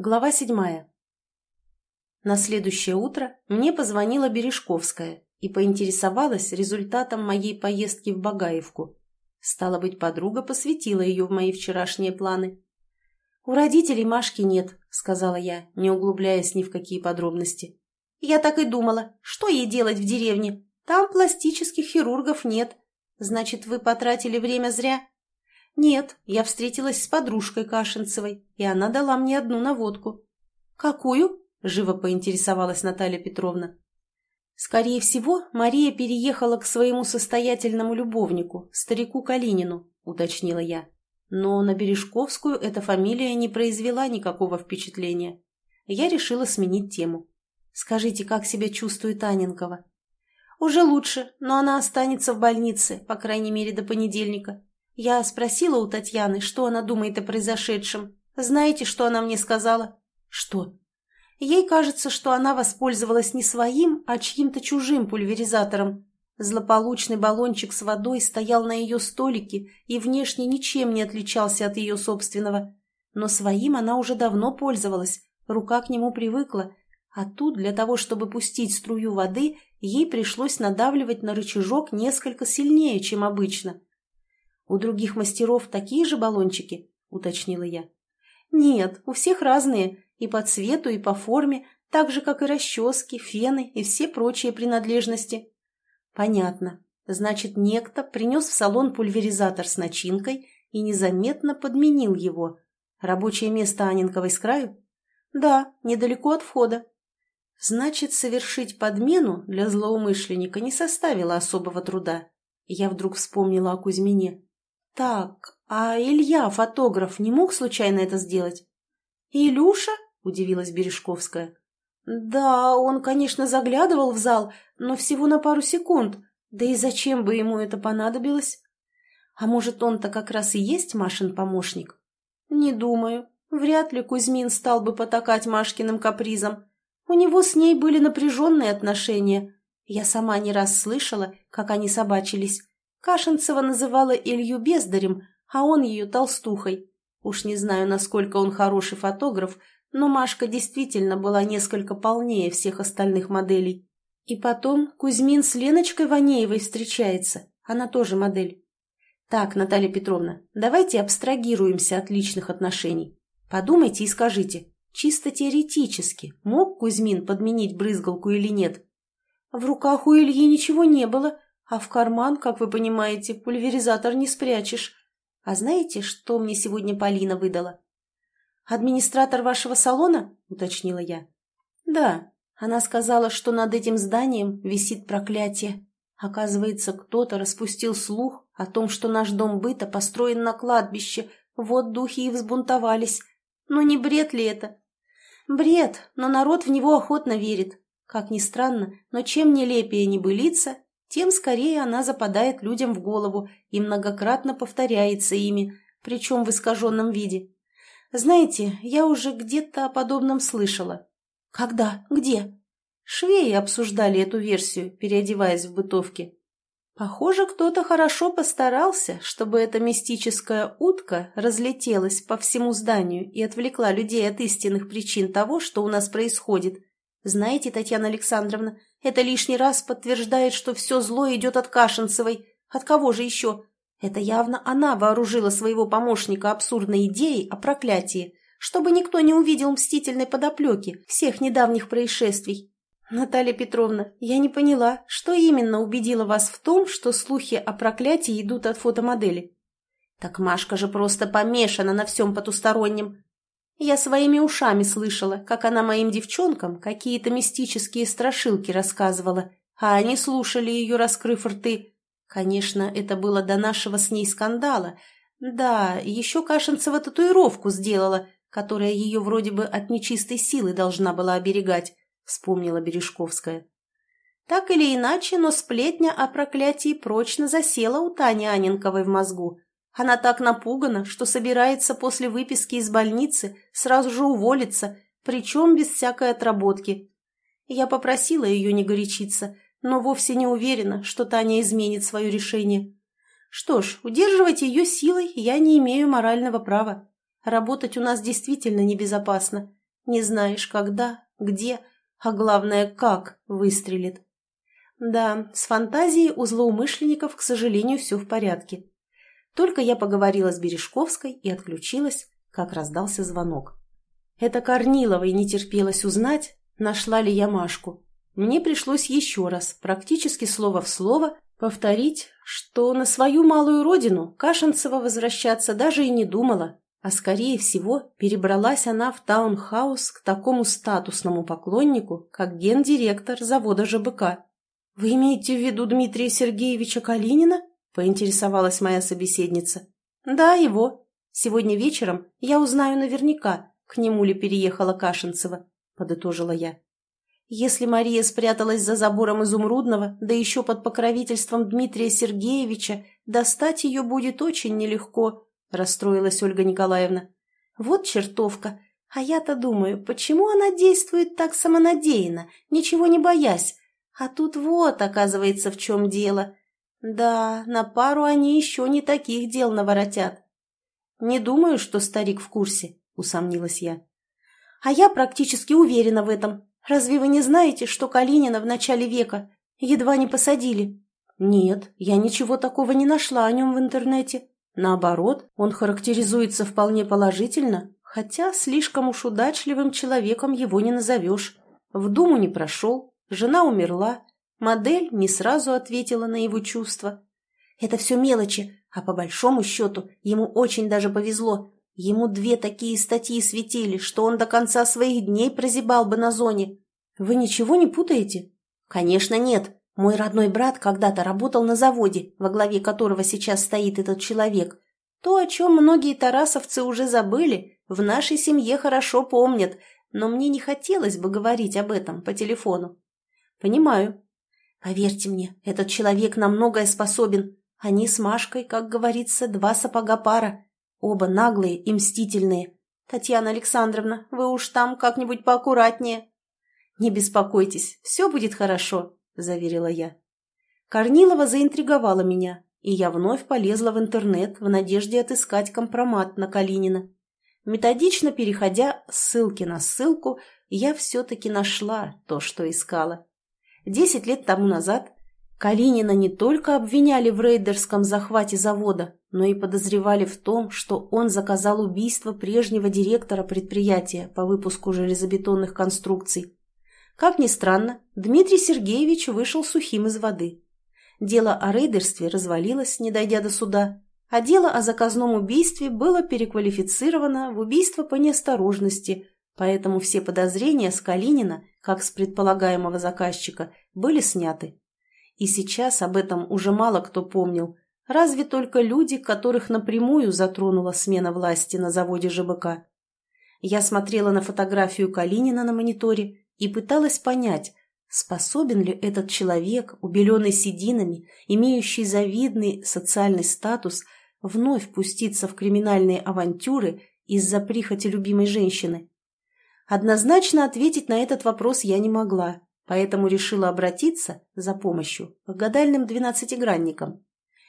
Глава седьмая. На следующее утро мне позвонила Бережковская и поинтересовалась результатом моей поездки в Багаевку. Стало быть, подруга посвятила ее в мои вчерашние планы. «У родителей Машки нет», — сказала я, не углубляясь ни в какие подробности. «Я так и думала. Что ей делать в деревне? Там пластических хирургов нет. Значит, вы потратили время зря?» «Нет, я встретилась с подружкой Кашинцевой, и она дала мне одну наводку». «Какую?» – живо поинтересовалась Наталья Петровна. «Скорее всего, Мария переехала к своему состоятельному любовнику, старику Калинину», – уточнила я. Но на Бережковскую эта фамилия не произвела никакого впечатления. Я решила сменить тему. «Скажите, как себя чувствует Аненкова?» «Уже лучше, но она останется в больнице, по крайней мере, до понедельника. Я спросила у Татьяны, что она думает о произошедшем. Знаете, что она мне сказала? Что? Ей кажется, что она воспользовалась не своим, а чьим-то чужим пульверизатором. Злополучный баллончик с водой стоял на ее столике и внешне ничем не отличался от ее собственного. Но своим она уже давно пользовалась, рука к нему привыкла, а тут для того, чтобы пустить струю воды, ей пришлось надавливать на рычажок несколько сильнее, чем обычно. «У других мастеров такие же баллончики?» – уточнила я. «Нет, у всех разные, и по цвету, и по форме, так же, как и расчески, фены и все прочие принадлежности». «Понятно. Значит, некто принес в салон пульверизатор с начинкой и незаметно подменил его. Рабочее место Анинковой с краю?» «Да, недалеко от входа». Значит, совершить подмену для злоумышленника не составило особого труда. Я вдруг вспомнила о Кузьмине. «Так, а Илья, фотограф, не мог случайно это сделать?» «Илюша?» – удивилась Бережковская. «Да, он, конечно, заглядывал в зал, но всего на пару секунд. Да и зачем бы ему это понадобилось? А может, он-то как раз и есть Машин помощник?» «Не думаю. Вряд ли Кузьмин стал бы потакать Машкиным капризом. У него с ней были напряженные отношения. Я сама не раз слышала, как они собачились. Кашинцева называла Илью бездарем, а он ее толстухой. Уж не знаю, насколько он хороший фотограф, но Машка действительно была несколько полнее всех остальных моделей. И потом Кузьмин с Леночкой Ванеевой встречается. Она тоже модель. Так, Наталья Петровна, давайте абстрагируемся от личных отношений. Подумайте и скажите, чисто теоретически, мог Кузьмин подменить брызгалку или нет? В руках у Ильи ничего не было, а в карман, как вы понимаете, пульверизатор не спрячешь. А знаете, что мне сегодня Полина выдала? «Администратор вашего салона?» – уточнила я. «Да». Она сказала, что над этим зданием висит проклятие. Оказывается, кто-то распустил слух о том, что наш дом быта построен на кладбище. Вот духи и взбунтовались. Но не бред ли это? Бред, но народ в него охотно верит. Как ни странно, но чем нелепее небылица, тем скорее она западает людям в голову и многократно повторяется ими, причем в искаженном виде. Знаете, я уже где-то о подобном слышала. Когда? Где? Швеи обсуждали эту версию, переодеваясь в бытовке. Похоже, кто-то хорошо постарался, чтобы эта мистическая утка разлетелась по всему зданию и отвлекла людей от истинных причин того, что у нас происходит. Знаете, Татьяна Александровна, это лишний раз подтверждает, что все зло идет от Кашинцевой. От кого же еще? Это явно она вооружила своего помощника абсурдной идеей о проклятии, чтобы никто не увидел мстительной подоплеки всех недавних происшествий. Наталья Петровна, я не поняла, что именно убедило вас в том, что слухи о проклятии идут от фотомодели? Так Машка же просто помешана на всем потустороннем. Я своими ушами слышала, как она моим девчонкам какие-то мистические страшилки рассказывала, а они слушали ее, раскрыв рты. Конечно, это было до нашего с ней скандала. Да, еще Кашинцева татуировку сделала, которая ее вроде бы от нечистой силы должна была оберегать, вспомнила Бережковская. Так или иначе, но сплетня о проклятии прочно засела у Тани Аненковой в мозгу. Она так напугана, что собирается после выписки из больницы сразу же уволиться, причем без всякой отработки. Я попросила ее не горячиться, но вовсе не уверена, что Таня изменит свое решение. Что ж, удерживать ее силой я не имею морального права. Работать у нас действительно небезопасно. Не знаешь, когда, где, а главное, как выстрелит. Да, с фантазией у злоумышленников, к сожалению, все в порядке. Только я поговорила с Бережковской и отключилась, как раздался звонок. Это Корниловой не терпелось узнать, нашла ли я Машку. Мне пришлось еще раз, практически слово в слово, повторить, что на свою малую родину Кашинцева возвращаться даже и не думала, а скорее всего перебралась она в таунхаус к такому статусному поклоннику, как гендиректор завода ЖБК. «Вы имеете в виду Дмитрия Сергеевича Калинина?» – поинтересовалась моя собеседница. «Да, его. Сегодня вечером я узнаю наверняка, к нему ли переехала Кашинцева», – подытожила я. Если Мария спряталась за забором изумрудного, да еще под покровительством Дмитрия Сергеевича, достать ее будет очень нелегко, — расстроилась Ольга Николаевна. Вот чертовка. А я-то думаю, почему она действует так самонадеянно, ничего не боясь? А тут вот, оказывается, в чем дело. Да, на пару они еще не таких дел наворотят. Не думаю, что старик в курсе, — усомнилась я. А я практически уверена в этом, Разве вы не знаете, что Калинина в начале века едва не посадили? Нет, я ничего такого не нашла о нем в интернете. Наоборот, он характеризуется вполне положительно, хотя слишком уж удачливым человеком его не назовешь. В Думу не прошел, жена умерла, модель не сразу ответила на его чувства. Это все мелочи, а по большому счету ему очень даже повезло. Ему две такие статьи светили, что он до конца своих дней прозябал бы на зоне. Вы ничего не путаете? Конечно, нет. Мой родной брат когда-то работал на заводе, во главе которого сейчас стоит этот человек. То, о чем многие тарасовцы уже забыли, в нашей семье хорошо помнят, но мне не хотелось бы говорить об этом по телефону. Понимаю. Поверьте мне, этот человек на многое способен. Они с Машкой, как говорится, два сапога пара. Оба наглые и мстительные. Татьяна Александровна, вы уж там как-нибудь поаккуратнее. Не беспокойтесь, все будет хорошо, заверила я. Корнилова заинтриговала меня, и я вновь полезла в интернет в надежде отыскать компромат на Калинина. Методично переходя ссылки на ссылку, я все-таки нашла то, что искала. Десять лет тому назад Калинина не только обвиняли в рейдерском захвате завода, но и подозревали в том, что он заказал убийство прежнего директора предприятия по выпуску железобетонных конструкций. Как ни странно, Дмитрий Сергеевич вышел сухим из воды. Дело о рейдерстве развалилось, не дойдя до суда, а дело о заказном убийстве было переквалифицировано в убийство по неосторожности, поэтому все подозрения с Калинина, как с предполагаемого заказчика, были сняты. И сейчас об этом уже мало кто помнил, разве только люди, которых напрямую затронула смена власти на заводе ЖБК. Я смотрела на фотографию Калинина на мониторе и пыталась понять, способен ли этот человек, убеленный сединами, имеющий завидный социальный статус, вновь пуститься в криминальные авантюры из-за прихоти любимой женщины. Однозначно ответить на этот вопрос я не могла, поэтому решила обратиться за помощью к гадальным двенадцатигранникам.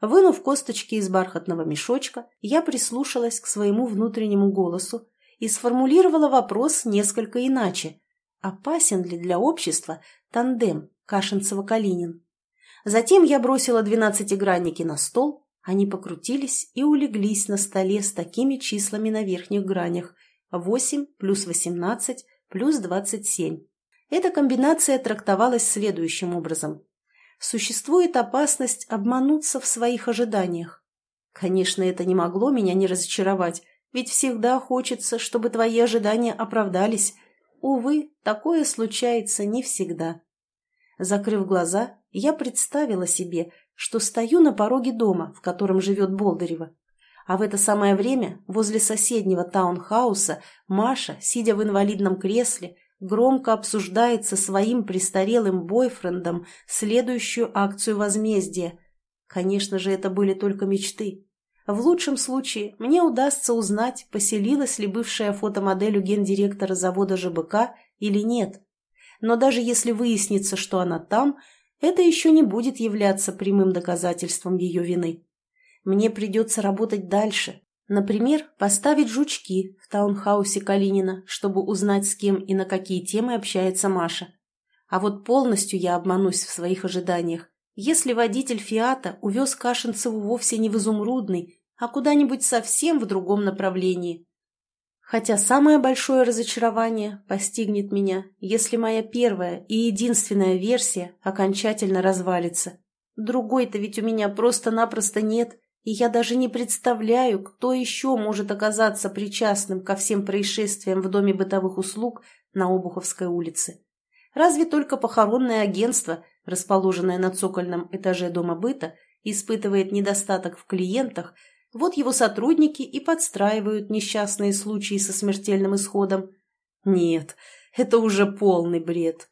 Вынув косточки из бархатного мешочка, я прислушалась к своему внутреннему голосу и сформулировала вопрос несколько иначе. Опасен ли для общества тандем Кашинцева-Калинин? Затем я бросила двенадцатигранники на стол, они покрутились и улеглись на столе с такими числами на верхних гранях – 8 плюс 18 плюс 27. Эта комбинация трактовалась следующим образом. Существует опасность обмануться в своих ожиданиях. Конечно, это не могло меня не разочаровать, ведь всегда хочется, чтобы твои ожидания оправдались. Увы, такое случается не всегда. Закрыв глаза, я представила себе, что стою на пороге дома, в котором живет Болдырева. А в это самое время возле соседнего таунхауса Маша, сидя в инвалидном кресле, громко обсуждает со своим престарелым бойфрендом следующую акцию возмездия. Конечно же, это были только мечты. В лучшем случае мне удастся узнать, поселилась ли бывшая фотомодель у гендиректора завода ЖБК или нет. Но даже если выяснится, что она там, это еще не будет являться прямым доказательством ее вины. Мне придется работать дальше, Например, поставить жучки в таунхаусе Калинина, чтобы узнать, с кем и на какие темы общается Маша. А вот полностью я обманусь в своих ожиданиях, если водитель «Фиата» увез Кашинцеву вовсе не в Изумрудный, а куда-нибудь совсем в другом направлении. Хотя самое большое разочарование постигнет меня, если моя первая и единственная версия окончательно развалится. Другой-то ведь у меня просто-напросто нет, и я даже не представляю, кто еще может оказаться причастным ко всем происшествиям в Доме бытовых услуг на Обуховской улице. Разве только похоронное агентство, расположенное на цокольном этаже Дома быта, испытывает недостаток в клиентах, вот его сотрудники и подстраивают несчастные случаи со смертельным исходом. Нет, это уже полный бред.